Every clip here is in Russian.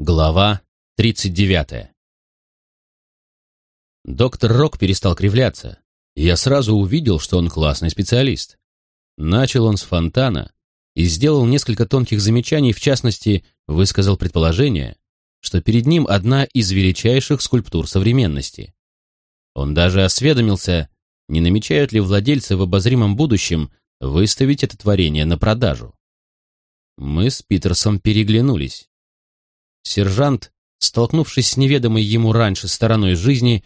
Глава 39 Доктор Рок перестал кривляться, и я сразу увидел, что он классный специалист. Начал он с фонтана и сделал несколько тонких замечаний, в частности, высказал предположение, что перед ним одна из величайших скульптур современности. Он даже осведомился, не намечают ли владельцы в обозримом будущем выставить это творение на продажу. Мы с Питерсом переглянулись. Сержант, столкнувшись с неведомой ему раньше стороной жизни,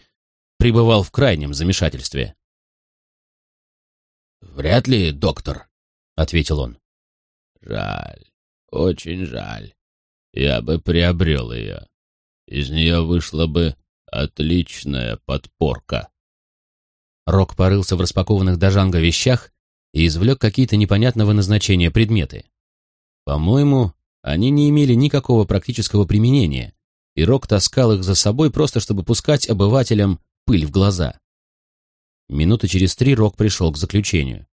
пребывал в крайнем замешательстве. «Вряд ли, доктор», — ответил он. «Жаль, очень жаль. Я бы приобрел ее. Из нее вышла бы отличная подпорка». Рок порылся в распакованных до жанга вещах и извлек какие-то непонятного назначения предметы. По-моему, они не имели никакого практического применения, и Рок таскал их за собой просто, чтобы пускать обывателям пыль в глаза. Минуты через три Рок пришел к заключению.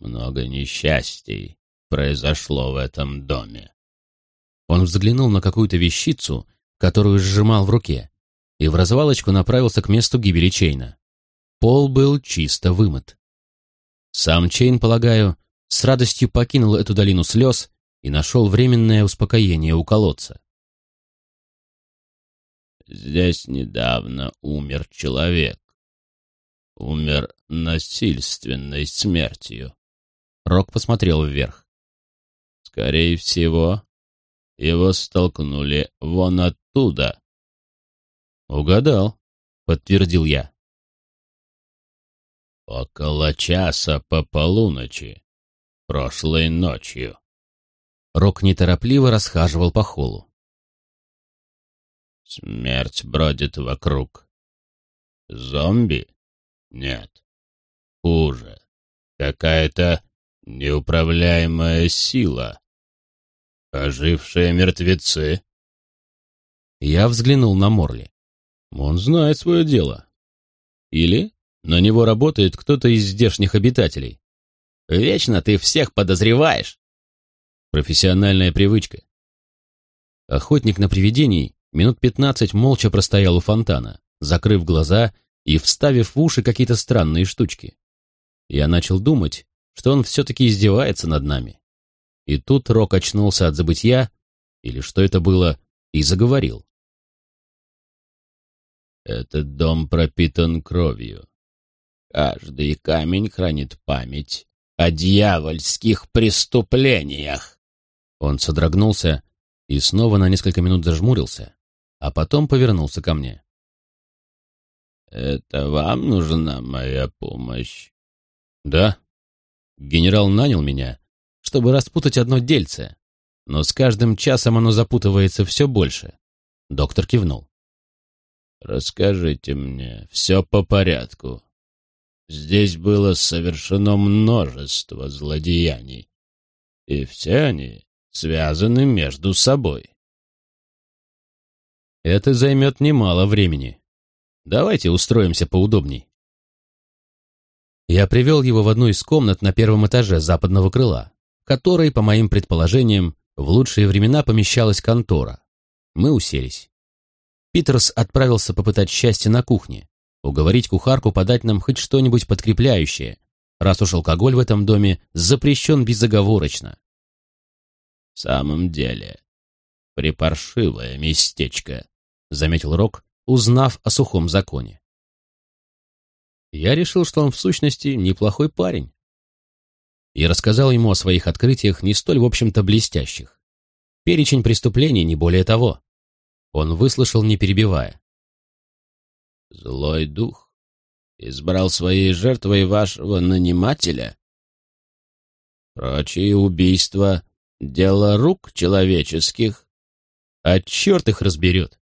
«Много несчастий произошло в этом доме». Он взглянул на какую-то вещицу, которую сжимал в руке, и вразвалочку направился к месту гибели Чейна. Пол был чисто вымыт. Сам Чейн, полагаю, с радостью покинул эту долину слез и нашел временное успокоение у колодца. «Здесь недавно умер человек. Умер насильственной смертью». Рок посмотрел вверх. «Скорее всего, его столкнули вон оттуда». «Угадал», — подтвердил я. «Около часа по полуночи прошлой ночью». Рок неторопливо расхаживал по холлу. Смерть бродит вокруг. Зомби? Нет. Хуже. Какая-то неуправляемая сила. Ожившие мертвецы? Я взглянул на Морли. Он знает свое дело. Или на него работает кто-то из здешних обитателей. Вечно ты всех подозреваешь. Профессиональная привычка. Охотник на привидений минут пятнадцать молча простоял у фонтана, закрыв глаза и вставив в уши какие-то странные штучки. Я начал думать, что он все-таки издевается над нами. И тут Рок очнулся от забытья, или что это было, и заговорил. «Этот дом пропитан кровью. Каждый камень хранит память о дьявольских преступлениях. Он содрогнулся и снова на несколько минут зажмурился, а потом повернулся ко мне. «Это вам нужна моя помощь?» «Да. Генерал нанял меня, чтобы распутать одно дельце, но с каждым часом оно запутывается все больше». Доктор кивнул. «Расскажите мне все по порядку. Здесь было совершено множество злодеяний, и все они связаны между собой. Это займет немало времени. Давайте устроимся поудобней. Я привел его в одну из комнат на первом этаже западного крыла, в которой, по моим предположениям, в лучшие времена помещалась контора. Мы уселись. Питерс отправился попытать счастье на кухне, уговорить кухарку подать нам хоть что-нибудь подкрепляющее, раз уж алкоголь в этом доме запрещен безоговорочно. «В самом деле, припаршивое местечко», — заметил Рок, узнав о сухом законе. Я решил, что он в сущности неплохой парень. И рассказал ему о своих открытиях не столь, в общем-то, блестящих. Перечень преступлений не более того. Он выслушал, не перебивая. Злой дух избрал своей жертвой вашего нанимателя? Прочие убийства — дело рук человеческих. А черт их разберет.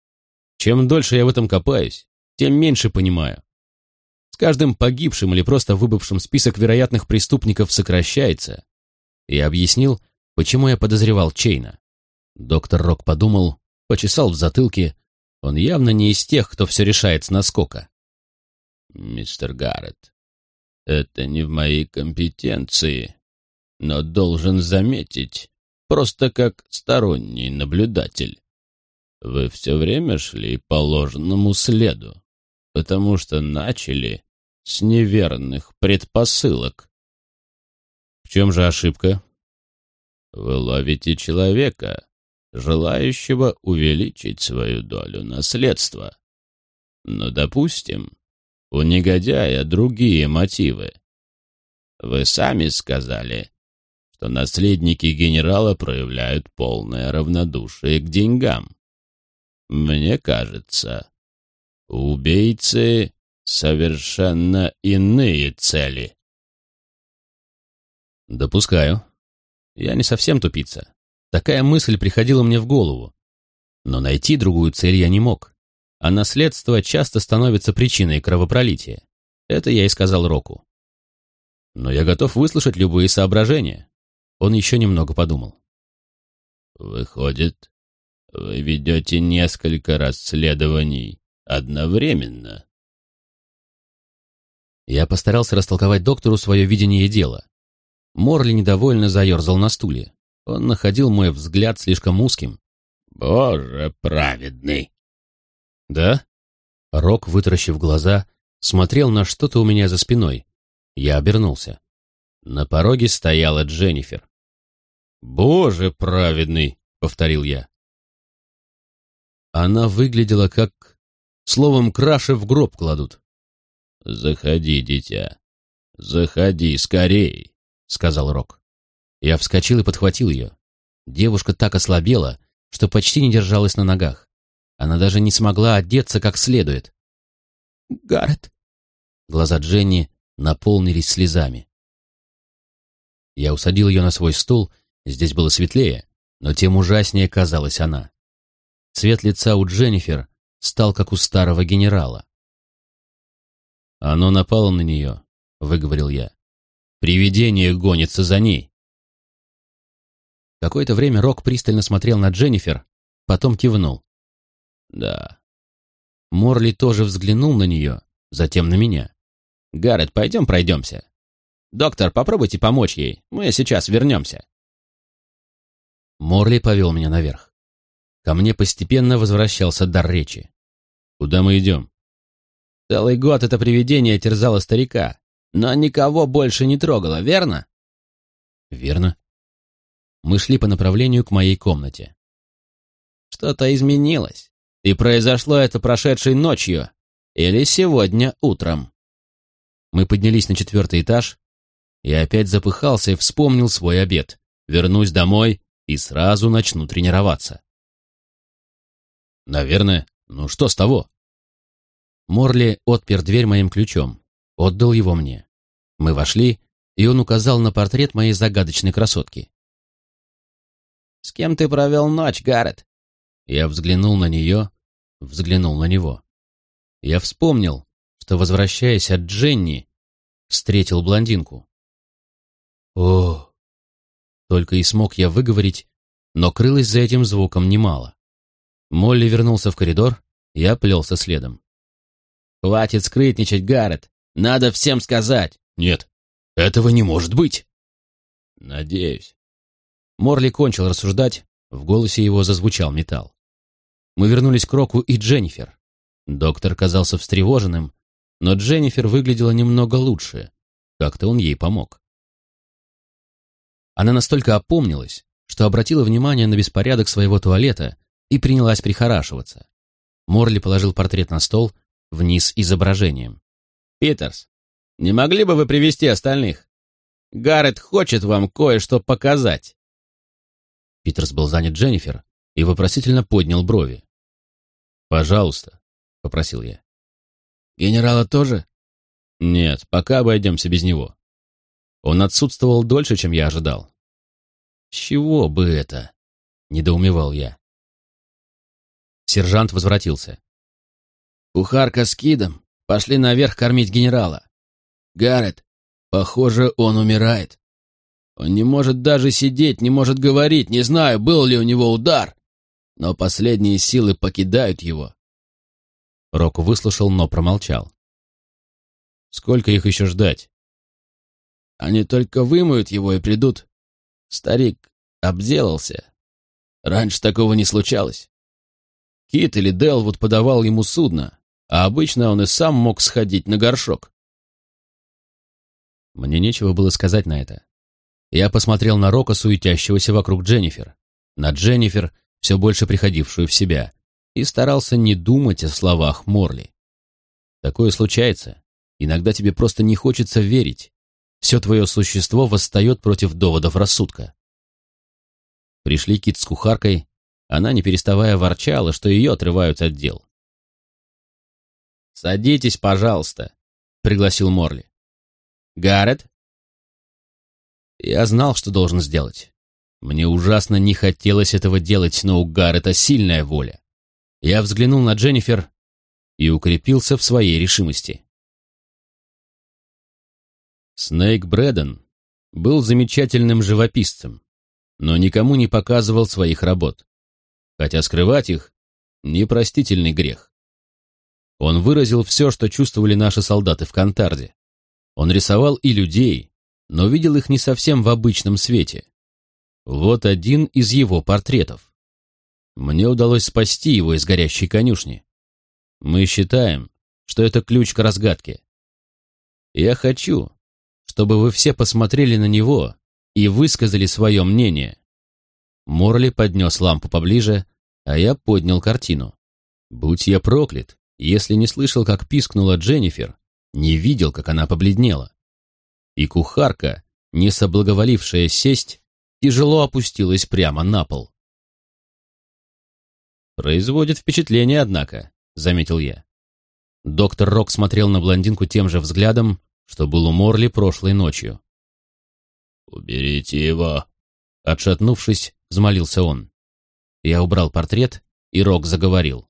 Чем дольше я в этом копаюсь, тем меньше понимаю. С каждым погибшим или просто выбывшим список вероятных преступников сокращается. Я объяснил, почему я подозревал Чейна. Доктор Рок подумал, почесал в затылке он явно не из тех, кто все решает с наскока. «Мистер Гаррет, это не в моей компетенции, но должен заметить, просто как сторонний наблюдатель. Вы все время шли по ложному следу, потому что начали с неверных предпосылок. В чем же ошибка? Вы ловите человека, желающего увеличить свою долю наследства. Но, допустим, у негодяя другие мотивы. Вы сами сказали, что наследники генерала проявляют полное равнодушие к деньгам. Мне кажется, у убийцы совершенно иные цели. Допускаю. Я не совсем тупица. Такая мысль приходила мне в голову. Но найти другую цель я не мог. А наследство часто становится причиной кровопролития. Это я и сказал Року. Но я готов выслушать любые соображения. Он еще немного подумал. «Выходит, вы ведете несколько расследований одновременно?» Я постарался растолковать доктору свое видение дела. Морли недовольно заерзал на стуле. Он находил мой взгляд слишком узким. «Боже праведный!» «Да?» Рок, вытаращив глаза, смотрел на что-то у меня за спиной. Я обернулся. На пороге стояла Дженнифер. «Боже праведный!» — повторил я. Она выглядела как... Словом, краши в гроб кладут. «Заходи, дитя. Заходи скорей!» — сказал Рок. Я вскочил и подхватил ее. Девушка так ослабела, что почти не держалась на ногах. Она даже не смогла одеться как следует. «Гаррет!» Глаза Дженни наполнились слезами. Я усадил ее на свой стул, здесь было светлее, но тем ужаснее казалась она. Цвет лица у Дженнифер стал как у старого генерала. «Оно напало на нее», — выговорил я. «Привидение гонится за ней». Какое-то время Рок пристально смотрел на Дженнифер, потом кивнул. «Да». Морли тоже взглянул на нее, затем на меня. «Гаррет, пойдем пройдемся. Доктор, попробуйте помочь ей, мы сейчас вернемся». Морли повел меня наверх. Ко мне постепенно возвращался дар речи. «Куда мы идем?» Целый год это привидение терзало старика, но никого больше не трогало, верно? Верно. Мы шли по направлению к моей комнате. Что-то изменилось, и произошло это прошедшей ночью или сегодня утром. Мы поднялись на четвертый этаж, и опять запыхался и вспомнил свой обед. Вернусь домой и сразу начну тренироваться. Наверное, ну что с того? Морли отпер дверь моим ключом, отдал его мне. Мы вошли, и он указал на портрет моей загадочной красотки. «С кем ты провел ночь, Гаррет?» Я взглянул на нее, взглянул на него. Я вспомнил, что, возвращаясь от Дженни, встретил блондинку. О! Только и смог я выговорить, но крылось за этим звуком немало. Молли вернулся в коридор, я плелся следом. «Хватит скрытничать, Гаррет! Надо всем сказать!» «Нет, этого не может быть!» «Надеюсь». Морли кончил рассуждать, в голосе его зазвучал металл. Мы вернулись к Року и Дженнифер. Доктор казался встревоженным, но Дженнифер выглядела немного лучше. Как-то он ей помог. Она настолько опомнилась, что обратила внимание на беспорядок своего туалета и принялась прихорашиваться. Морли положил портрет на стол вниз изображением. «Питерс, не могли бы вы привести остальных? Гаррет хочет вам кое-что показать». Питерс был занят Дженнифер и вопросительно поднял брови. «Пожалуйста», — попросил я. «Генерала тоже?» «Нет, пока обойдемся без него. Он отсутствовал дольше, чем я ожидал». «С чего бы это?» — недоумевал я. Сержант возвратился. Кухарка с Кидом пошли наверх кормить генерала. Гаррет, похоже, он умирает. Он не может даже сидеть, не может говорить, не знаю, был ли у него удар, но последние силы покидают его. Рок выслушал, но промолчал. Сколько их еще ждать? Они только вымоют его и придут. Старик Обделался. Раньше такого не случалось. Кит или Делвуд подавал ему судно, а обычно он и сам мог сходить на горшок. Мне нечего было сказать на это. Я посмотрел на Рока, суетящегося вокруг Дженнифер, на Дженнифер, все больше приходившую в себя, и старался не думать о словах Морли. Такое случается. Иногда тебе просто не хочется верить. Все твое существо восстает против доводов рассудка. Пришли Кит с кухаркой, она, не переставая, ворчала, что ее отрывают от дел. «Садитесь, пожалуйста», — пригласил Морли. «Гаррет?» Я знал, что должен сделать. Мне ужасно не хотелось этого делать, но у Гаррета сильная воля. Я взглянул на Дженнифер и укрепился в своей решимости. Снейк Брэдден был замечательным живописцем, но никому не показывал своих работ, хотя скрывать их — непростительный грех. Он выразил все, что чувствовали наши солдаты в Кантарде. Он рисовал и людей, но видел их не совсем в обычном свете. Вот один из его портретов. Мне удалось спасти его из горящей конюшни. Мы считаем, что это ключ к разгадке. Я хочу, чтобы вы все посмотрели на него и высказали свое мнение. Морли поднес лампу поближе, а я поднял картину. Будь я проклят, если не слышал, как пискнула Дженнифер, не видел, как она побледнела. И кухарка, не соблаговолившая сесть, тяжело опустилась прямо на пол. «Производит впечатление, однако», — заметил я. Доктор Рок смотрел на блондинку тем же взглядом, что был у Морли прошлой ночью. «Уберите его!» Отшатнувшись, взмолился он. Я убрал портрет, и Рок заговорил.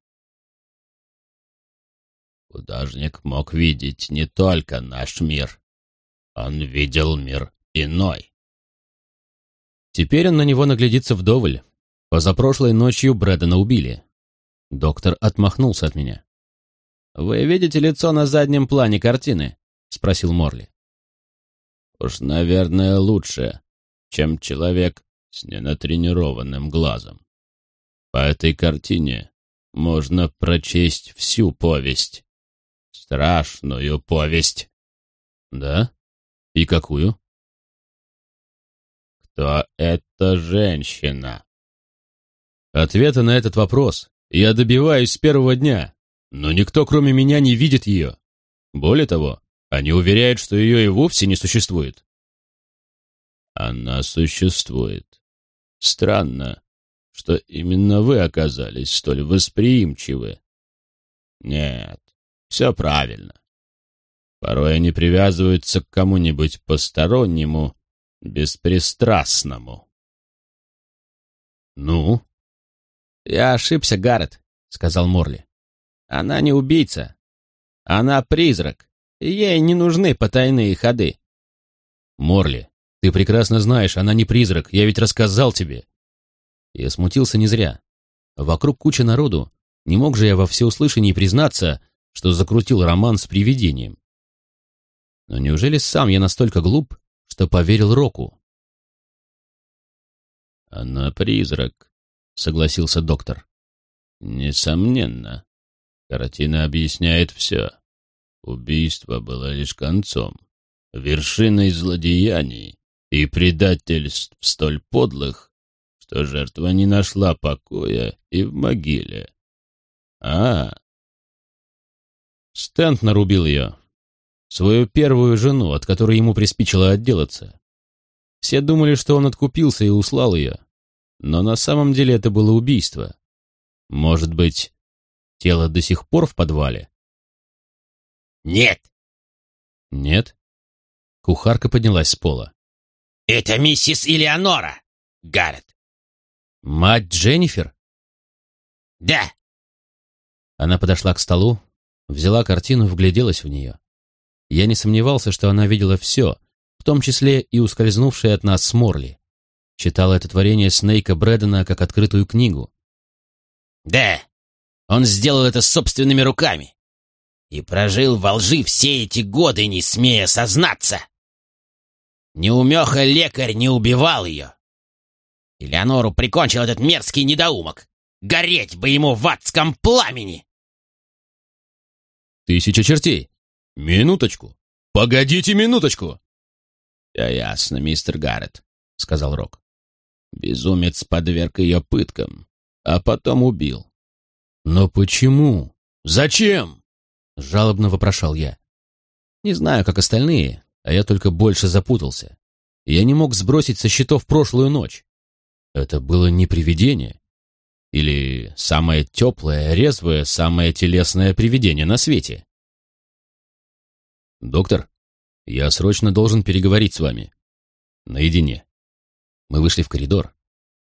Художник мог видеть не только наш мир. Он видел мир иной. Теперь он на него наглядится вдоволь. Позапрошлой ночью Брэдена убили. Доктор отмахнулся от меня. «Вы видите лицо на заднем плане картины?» — спросил Морли. «Уж, наверное, лучше, чем человек с ненатренированным глазом. По этой картине можно прочесть всю повесть. Страшную повесть». «Да? И какую?» кто эта женщина? Ответа на этот вопрос я добиваюсь с первого дня, но никто, кроме меня, не видит ее. Более того, они уверяют, что ее и вовсе не существует. Она существует. Странно, что именно вы оказались столь восприимчивы. Нет, все правильно. Порой они привязываются к кому-нибудь постороннему беспристрастному. «Ну?» «Я ошибся, Гаррет», — сказал Морли. «Она не убийца. Она призрак, и ей не нужны потайные ходы». «Морли, ты прекрасно знаешь, она не призрак, я ведь рассказал тебе». Я смутился не зря. Вокруг куча народу. Не мог же я во всеуслышании признаться, что закрутил роман с привидением. Но неужели сам я настолько глуп, что поверил Року. «Она призрак», — согласился доктор. «Несомненно. Картина объясняет все. Убийство было лишь концом, вершиной злодеяний и предательств столь подлых, что жертва не нашла покоя и в могиле. А, Стент нарубил ее, свою первую жену, от которой ему приспичило отделаться. Все думали, что он откупился и услал ее, но на самом деле это было убийство. Может быть, тело до сих пор в подвале? Нет. Нет? Кухарка поднялась с пола. Это миссис Элеонора, Гаррет. Мать Дженнифер? Да. Она подошла к столу, взяла картину, вгляделась в нее. Я не сомневался, что она видела все, в том числе и ускользнувшее от нас с Морли. Читала это творение Снейка Брэдена как открытую книгу. Да, он сделал это собственными руками. И прожил во лжи все эти годы, не смея сознаться. Неумеха лекарь не убивал ее. Элеонору прикончил этот мерзкий недоумок. Гореть бы ему в адском пламени!» «Тысяча чертей! Минуточку! Погодите минуточку!» «Все ясно, мистер Гаррет», — сказал Рок. Безумец подверг ее пыткам, а потом убил. «Но почему? Зачем?» — жалобно вопрошал я. Не знаю, как остальные, а я только больше запутался. Я не мог сбросить со счетов прошлую ночь. Это было не привидение. Или самое теплое, резвое, самое телесное привидение на свете. «Доктор, я срочно должен переговорить с вами. Наедине». Мы вышли в коридор,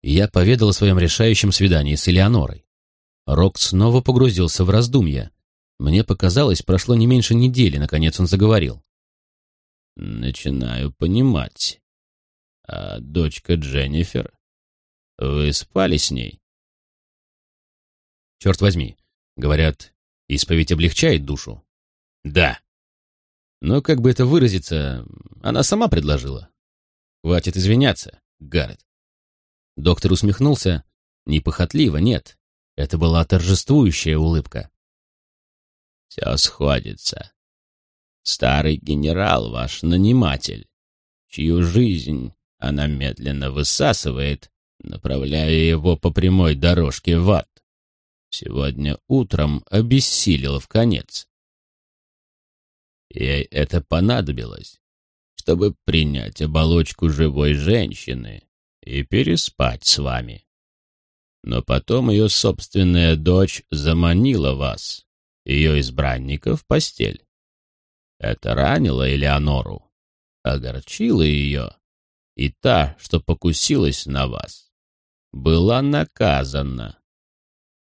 и я поведал о своем решающем свидании с Элеонорой. Рок снова погрузился в раздумья. Мне показалось, прошло не меньше недели, наконец он заговорил. «Начинаю понимать. А дочка Дженнифер? Вы спали с ней?» «Черт возьми, говорят, исповедь облегчает душу?» «Да». Но как бы это выразиться, она сама предложила. Хватит извиняться. Гаррет. Доктор усмехнулся. Непохотливо, нет. Это была торжествующая улыбка. «Все сходится. Старый генерал ваш наниматель, чью жизнь она медленно высасывает, направляя его по прямой дорожке в ад. Сегодня утром обессилел в конец. Ей это понадобилось, чтобы принять оболочку живой женщины и переспать с вами. Но потом ее собственная дочь заманила вас, ее избранника, в постель. Это ранило Элеонору, огорчило ее, и та, что покусилась на вас, была наказана.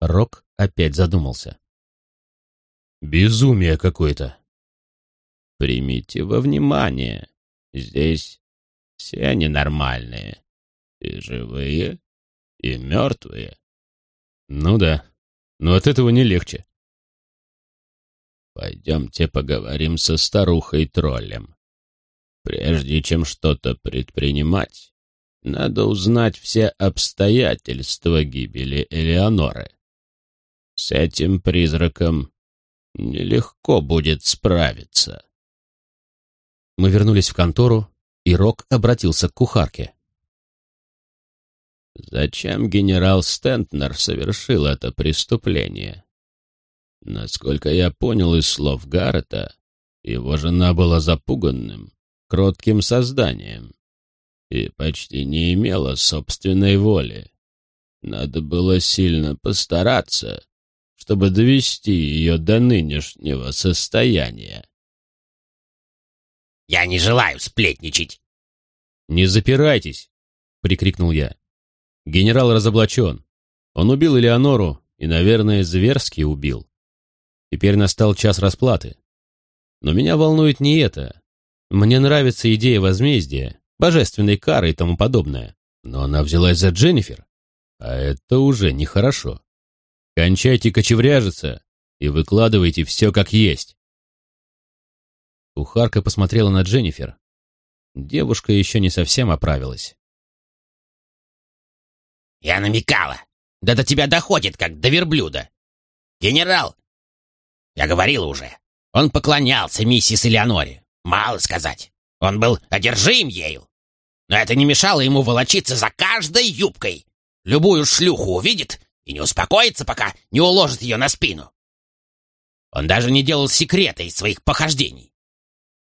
Рок опять задумался. «Безумие какое-то!» «Примите во внимание, Здесь все ненормальные. И живые, и мертвые. Ну да, но от этого не легче. Пойдемте поговорим со старухой-троллем. Прежде чем что-то предпринимать, надо узнать все обстоятельства гибели Элеоноры. С этим призраком нелегко будет справиться. Мы вернулись в контору, и Рок обратился к кухарке. Зачем генерал Стентнер совершил это преступление? Насколько я понял из слов Гаррета, его жена была запуганным, кротким созданием и почти не имела собственной воли. Надо было сильно постараться, чтобы довести ее до нынешнего состояния. Я не желаю сплетничать. «Не запирайтесь!» — прикрикнул я. Генерал разоблачен. Он убил Элеонору и, наверное, зверски убил. Теперь настал час расплаты. Но меня волнует не это. Мне нравится идея возмездия, божественной кары и тому подобное. Но она взялась за Дженнифер. А это уже нехорошо. Кончайте кочевряжиться и выкладывайте все как есть. Кухарка посмотрела на Дженнифер. Девушка еще не совсем оправилась. «Я намекала. Да до тебя доходит, как до верблюда. Генерал!» «Я говорил уже. Он поклонялся миссис Элеоноре. Мало сказать. Он был одержим ею. Но это не мешало ему волочиться за каждой юбкой. Любую шлюху увидит и не успокоится, пока не уложит ее на спину. Он даже не делал секрета из своих похождений.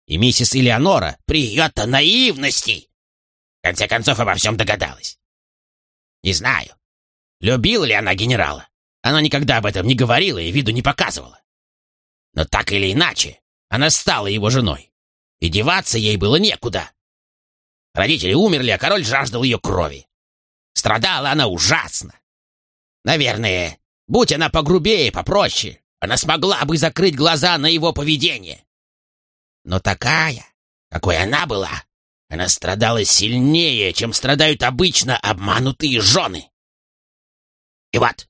И миссис Элеонора при ее-то наивности в конце концов обо всем догадалась. Не знаю, любила ли она генерала. Она никогда об этом не говорила и виду не показывала. Но так или иначе, она стала его женой, и деваться ей было некуда. Родители умерли, а король жаждал ее крови. Страдала она ужасно. Наверное, будь она погрубее, попроще, она смогла бы закрыть глаза на его поведение. Но такая, какой она была, она страдала сильнее, чем страдают обычно обманутые жены. И вот,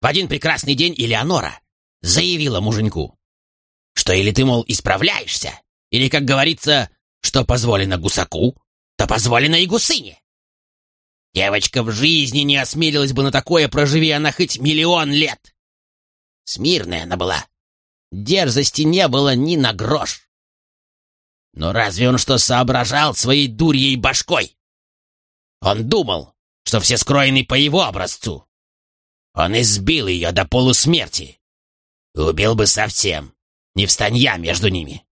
в один прекрасный день Элеонора заявила муженьку, что или ты, мол, исправляешься, или, как говорится, что позволено гусаку, то позволено и гусыне. Девочка в жизни не осмелилась бы на такое, проживи она хоть миллион лет. Смирная она была. Дерзости не было ни на грош. Но разве он что соображал своей дурьей башкой? Он думал, что все скроены по его образцу. Он избил ее до полусмерти. Убил бы совсем, не встань я между ними.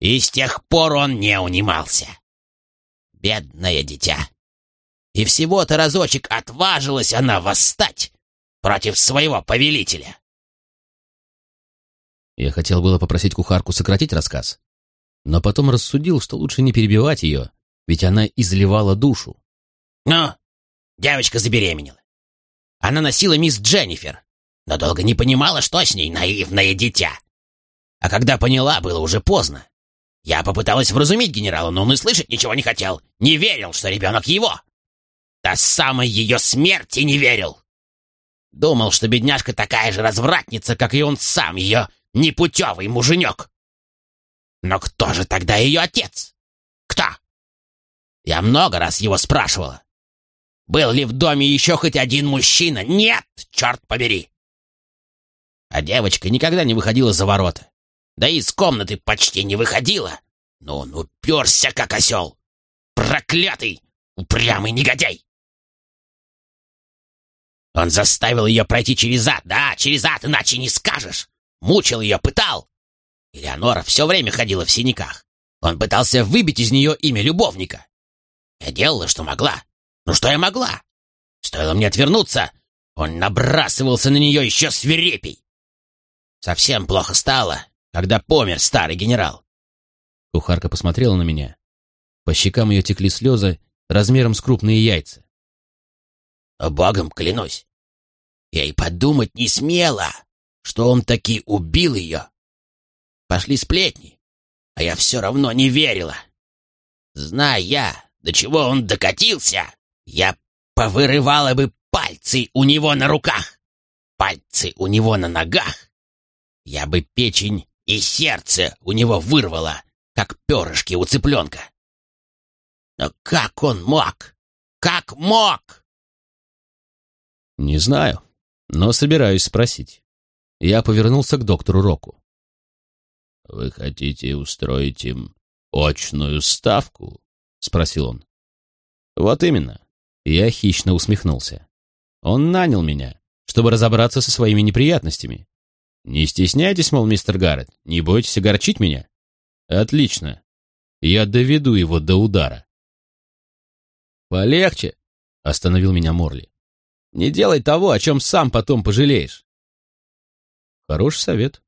И с тех пор он не унимался. Бедное дитя. И всего-то разочек отважилась она восстать против своего повелителя. Я хотел было попросить кухарку сократить рассказ, но потом рассудил, что лучше не перебивать ее, ведь она изливала душу. Ну, девочка забеременела. Она носила мисс Дженнифер, но долго не понимала, что с ней, наивное дитя. А когда поняла, было уже поздно. Я попыталась вразумить генерала, но он и слышать ничего не хотел. Не верил, что ребенок его. До самой ее смерти не верил. Думал, что бедняжка такая же развратница, как и он сам, ее непутевый муженек. Но кто же тогда ее отец? Кто? Я много раз его спрашивала. Был ли в доме еще хоть один мужчина? Нет, черт побери. А девочка никогда не выходила за ворота. Да и из комнаты почти не выходила. Но он уперся, как осел. Проклятый, упрямый негодяй. Он заставил ее пройти через ад, да, через ад, иначе не скажешь. Мучил ее, пытал. Элеонора все время ходила в синяках. Он пытался выбить из нее имя любовника. Я делала, что могла. Ну что я могла? Стоило мне отвернуться, он набрасывался на нее еще свирепей. Совсем плохо стало, когда помер старый генерал. Кухарка посмотрела на меня. По щекам ее текли слезы размером с крупные яйца. Богом клянусь, я и подумать не смела, что он таки убил ее. Пошли сплетни, а я все равно не верила. Зная, до чего он докатился, я повырывала бы пальцы у него на руках, пальцы у него на ногах. Я бы печень и сердце у него вырвала, как перышки у цыпленка. Но как он мог? Как мог? Не знаю, но собираюсь спросить. Я повернулся к доктору Року. «Вы хотите устроить им очную ставку?» — спросил он. «Вот именно. Я хищно усмехнулся. Он нанял меня, чтобы разобраться со своими неприятностями. Не стесняйтесь, мол, мистер Гаррет, не бойтесь огорчить меня. Отлично. Я доведу его до удара. Полегче, остановил меня Морли. Не делай того, о чем сам потом пожалеешь. Хороший совет.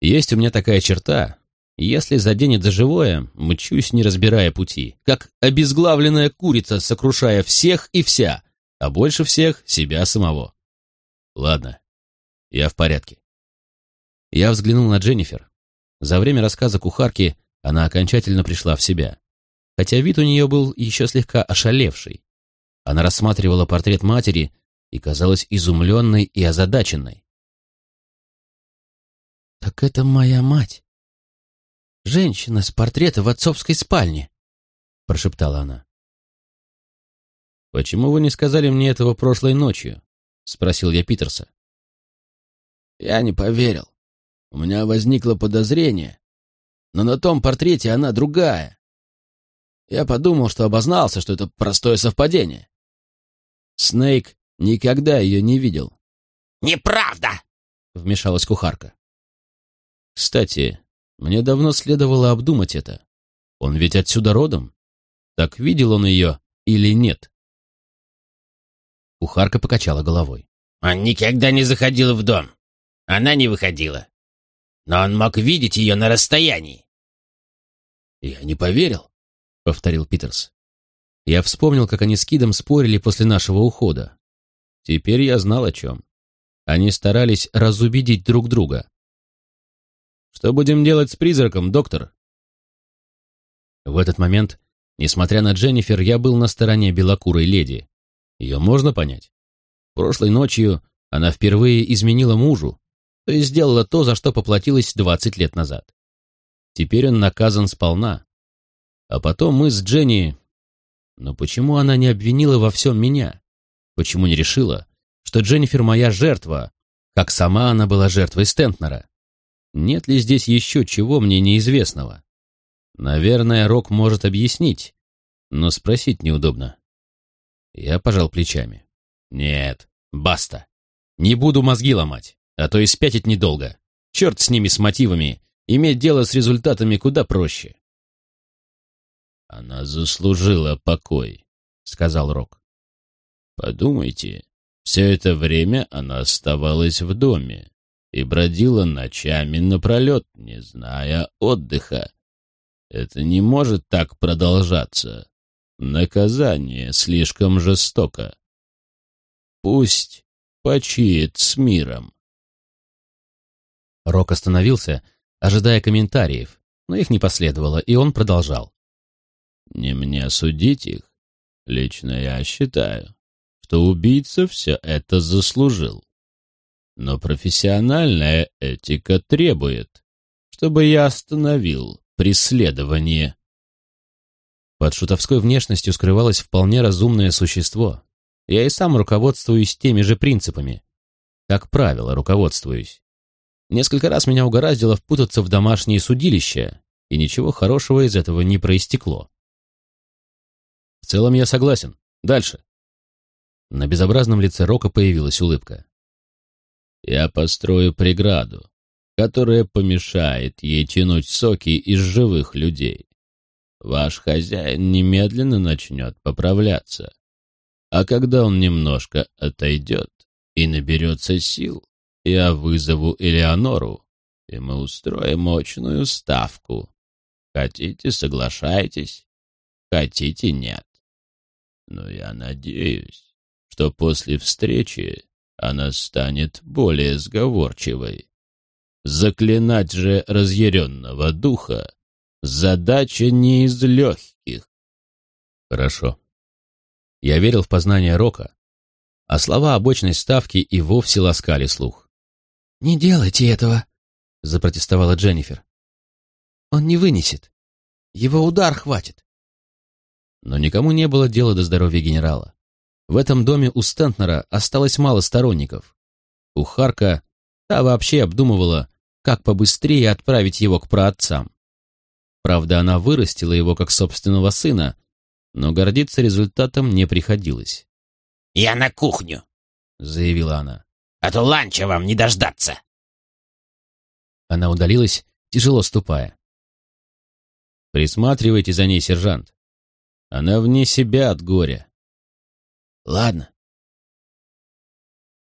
Есть у меня такая черта. Если заденет за живое, мчусь, не разбирая пути, как обезглавленная курица, сокрушая всех и вся, а больше всех себя самого. Ладно, я в порядке. Я взглянул на Дженнифер. За время рассказа кухарки она окончательно пришла в себя. Хотя вид у нее был еще слегка ошалевший. Она рассматривала портрет матери и казалась изумленной и озадаченной. «Так это моя мать!» Женщина с портрета в отцовской спальне, прошептала она. Почему вы не сказали мне этого прошлой ночью? спросил я Питерса. Я не поверил. У меня возникло подозрение, но на том портрете она другая. Я подумал, что обознался, что это простое совпадение. Снейк никогда ее не видел. «Неправда!» — вмешалась кухарка. «Кстати, мне давно следовало обдумать это. Он ведь отсюда родом. Так видел он ее или нет? Кухарка покачала головой. Он никогда не заходил в дом. Она не выходила. Но он мог видеть ее на расстоянии. «Я не поверил», — повторил Питерс. Я вспомнил, как они с Кидом спорили после нашего ухода. Теперь я знал о чем. Они старались разубедить друг друга. Что будем делать с призраком, доктор?» В этот момент, несмотря на Дженнифер, я был на стороне белокурой леди. Ее можно понять. Прошлой ночью она впервые изменила мужу, то есть сделала то, за что поплатилась двадцать лет назад. Теперь он наказан сполна. А потом мы с Дженни... Но почему она не обвинила во всем меня? Почему не решила, что Дженнифер моя жертва, как сама она была жертвой Стентнера? Нет ли здесь еще чего мне неизвестного? Наверное, Рок может объяснить, но спросить неудобно. Я пожал плечами. Нет, баста. Не буду мозги ломать, а то и спятить недолго. Черт с ними, с мотивами. Иметь дело с результатами куда проще. «Она заслужила покой», — сказал Рок. «Подумайте, все это время она оставалась в доме и бродила ночами напролет, не зная отдыха. Это не может так продолжаться. Наказание слишком жестоко. Пусть почиет с миром. Рок остановился, ожидая комментариев, но их не последовало, и он продолжал. Не мне судить их. Лично я считаю, что убийца все это заслужил. Но профессиональная этика требует, чтобы я остановил преследование. Под шутовской внешностью скрывалось вполне разумное существо. Я и сам руководствуюсь теми же принципами. Как правило, руководствуюсь. Несколько раз меня угораздило впутаться в домашние судилища, и ничего хорошего из этого не проистекло. В целом я согласен. Дальше. На безобразном лице Рока появилась улыбка. Я построю преграду, которая помешает ей тянуть соки из живых людей. Ваш хозяин немедленно начнет поправляться. А когда он немножко отойдет и наберется сил, я вызову Элеонору, и мы устроим мощную ставку. Хотите, соглашайтесь, хотите, нет. Но я надеюсь, что после встречи она станет более сговорчивой. Заклинать же разъяренного духа — задача не из легких. Хорошо. Я верил в познание Рока, а слова обочной ставки и вовсе ласкали слух. «Не делайте этого», — запротестовала Дженнифер. «Он не вынесет. Его удар хватит. Но никому не было дела до здоровья генерала. В этом доме у Стентнера осталось мало сторонников. У Харка та вообще обдумывала, как побыстрее отправить его к праотцам. Правда, она вырастила его как собственного сына, но гордиться результатом не приходилось. «Я на кухню», — заявила она. «А то ланча вам не дождаться». Она удалилась, тяжело ступая. «Присматривайте за ней, сержант. Она вне себя от горя. Ладно,